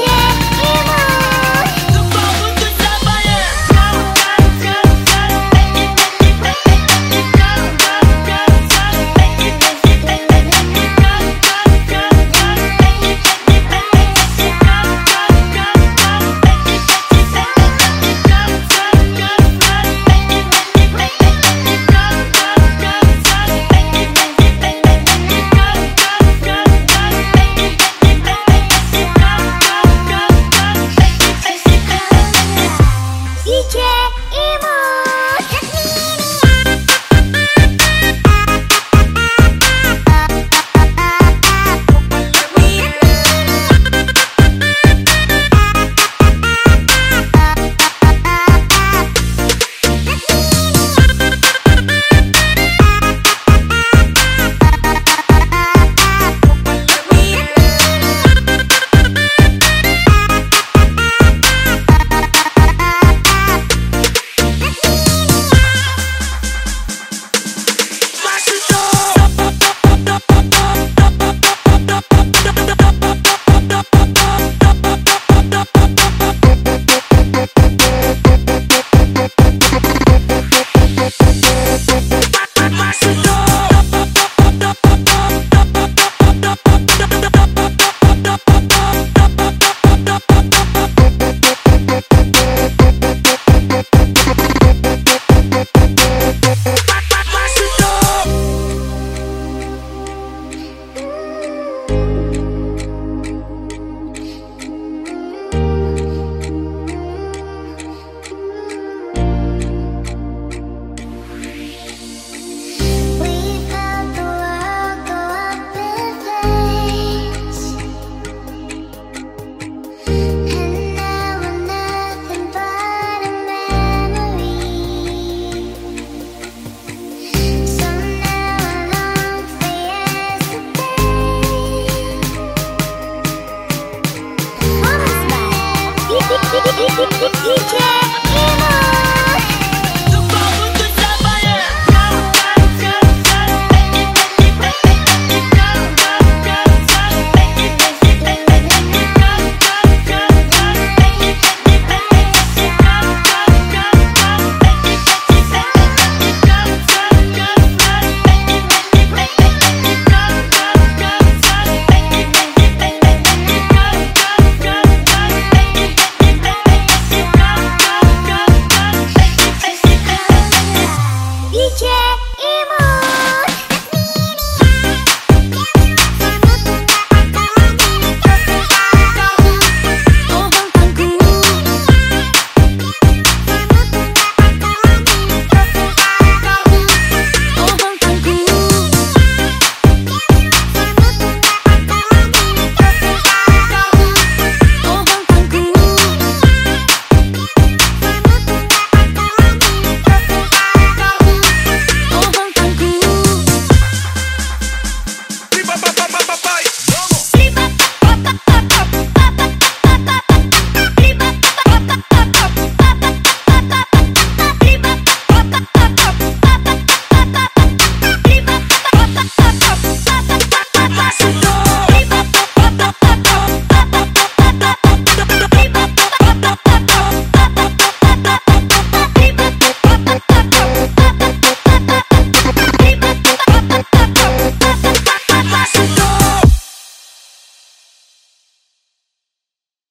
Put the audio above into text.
yeah. DJ Emo.